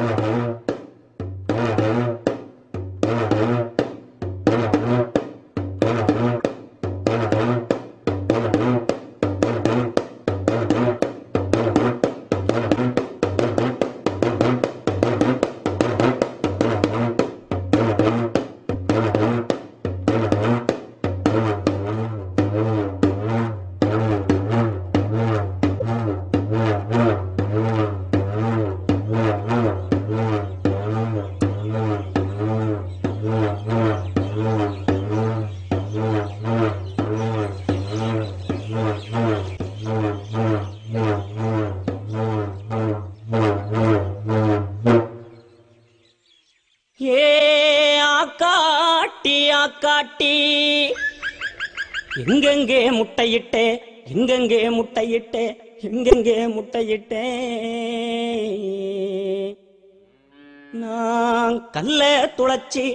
ஏ காட்டி எங்கெங்கே முட்டையிட்டே எங்கெங்கே முட்டையிட்டே எங்கெங்கே முட்டையிட்டே. நான் கல்ல துளச்சி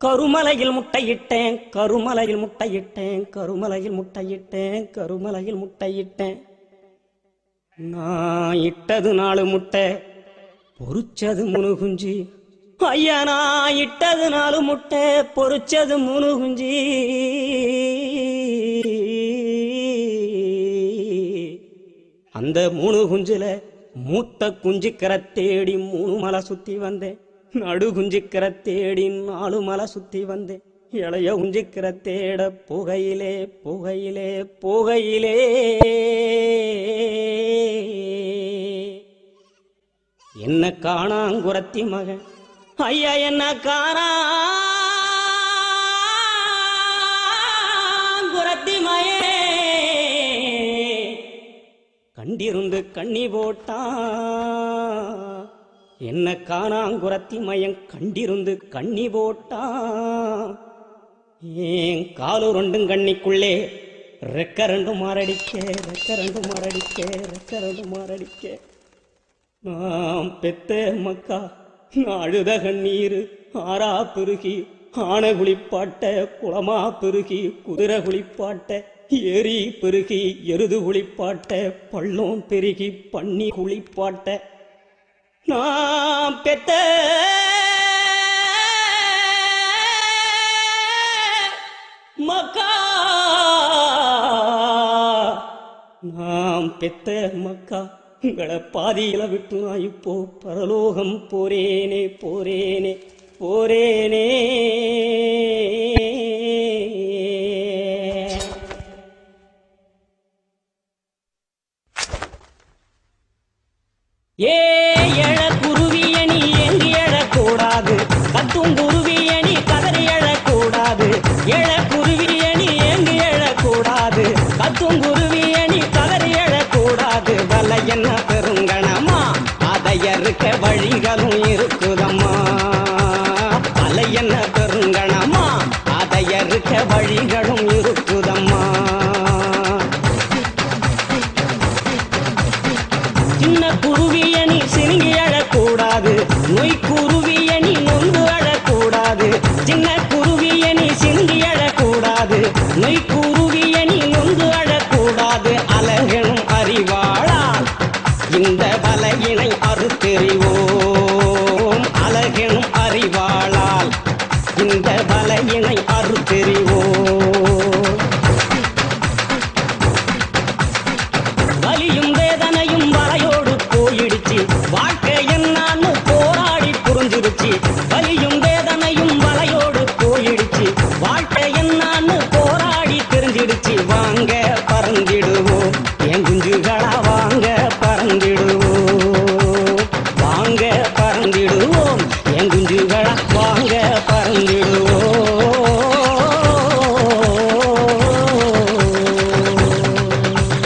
கருமலையில் முட்டையிட்டேன் கருமலையில் முட்டையிட்டேன் கருமலையில் முட்டையிட்டேன் கருமலையில் முட்டையிட்டேன். நான் இட்டது நாலு முட்டை பொறிச்சது முனுகுஞ்சி ஐயா நான் இட்டது நாலு முட்டை பொறிச்சது மூணு குஞ்சி. அந்த மூணு குஞ்சுல மூத்த குஞ்சுக்கரை தேடி மூணு மலை சுத்தி வந்தேன். நடு குஞ்சுக்கரை தேடி நாலு மலை சுத்தி வந்தேன். இளைய குஞ்சிக்கிற தேட புகையிலே புகையிலே புகையிலே. என்ன காணாங்குரத்தி மகன் ஐயா என்ன காரா? குரத்திமயே. கண்டிருந்து கண்ணி போட்டா. என்ன காணாங்குரத்தி மயம் கண்டிருந்து கண்ணி போட்டா. ஏன் காலு ரெண்டும் கண்ணிக்குள்ளே ரெக்க ரெண்டு மாரடிக்க ரெக்க ரெண்டு மாரடிக்க ரெக்க ரெண்டு மாரடிக்க. நான் பெத்த மக்கா அழுத கண்ணீர் ஆறா பெருகி ஆன குளிப்பாட்ட குளமா பெருகி குதிரை குளிப்பாட்ட ஏரி பெருகி எருது குளிப்பாட்ட பள்ளம் பெருகி பண்ணி குளிப்பாட்ட. நாம் பெத்த மக்கா நாம் பெத்த மக்கா. உங்களை பாதியில விட்டு நான் இப்போ பரலோகம் போரேனே போரேனே போரேனே ஏ நடக்க வழிகளும் இருக்குதம்மா. அலை என்ன பெருங்கணமா அதை அறுக்க வழிகளும் இருக்குதம்மா. சின்ன குருவிய நீ சினுங்கி அழக்கூடாது. நொய் குருவிய நீ நொந்து அழக்கூடாது. சின்ன குருவிய நீ சினுங்கி அழக்கூடாது. நொய் குரு Do the chips.